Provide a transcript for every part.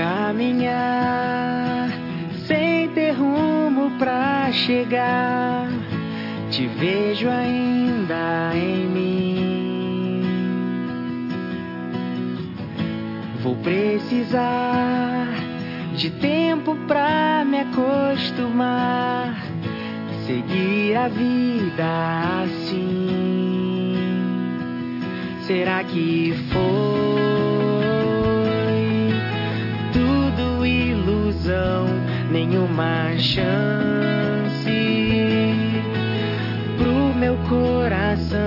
caminhar sem ter rumo pra chegar. Te vejo ainda em mim. Vou precisar de tempo pra me acostumar, seguir a vida assim. Será que foi Nenhuma chance pro meu coração.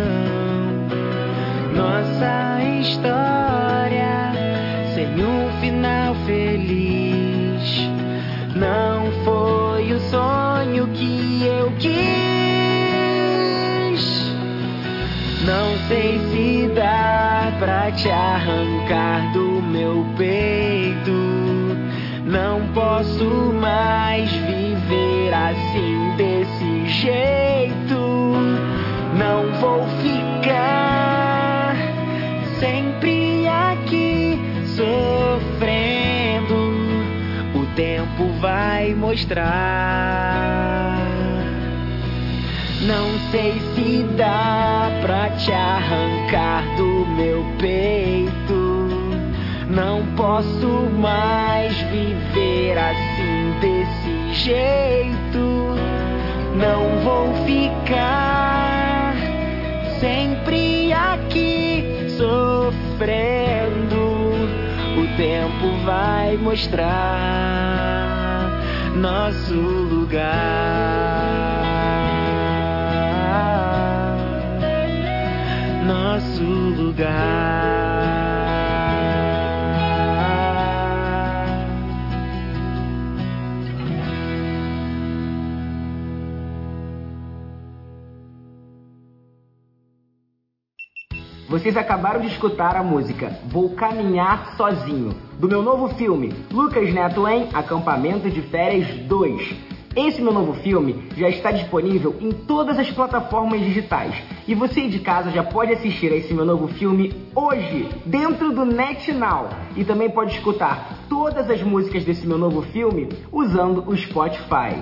Nossa história sem um final feliz. Não foi o sonho que eu quis. Não sei se dá pra te arrancar do meu peito. Não posso mais vou ficar sempre aqui sofrendo. O tempo vai mostrar. Não sei se dá pra te arrancar do meu peito. Não posso mais viver assim desse jeito. Não vou ficar sofrendo. O tempo vai mostrar nosso lugar. Nosso lugar. Vocês acabaram de escutar a música Vou Caminhar Sozinho, do meu novo filme Lucas Neto em Acampamento de Férias 2. Esse meu novo filme já está disponível em todas as plataformas digitais e você de casa já pode assistir a esse meu novo filme hoje, dentro do NetNow. E também pode escutar todas as músicas desse meu novo filme usando o Spotify.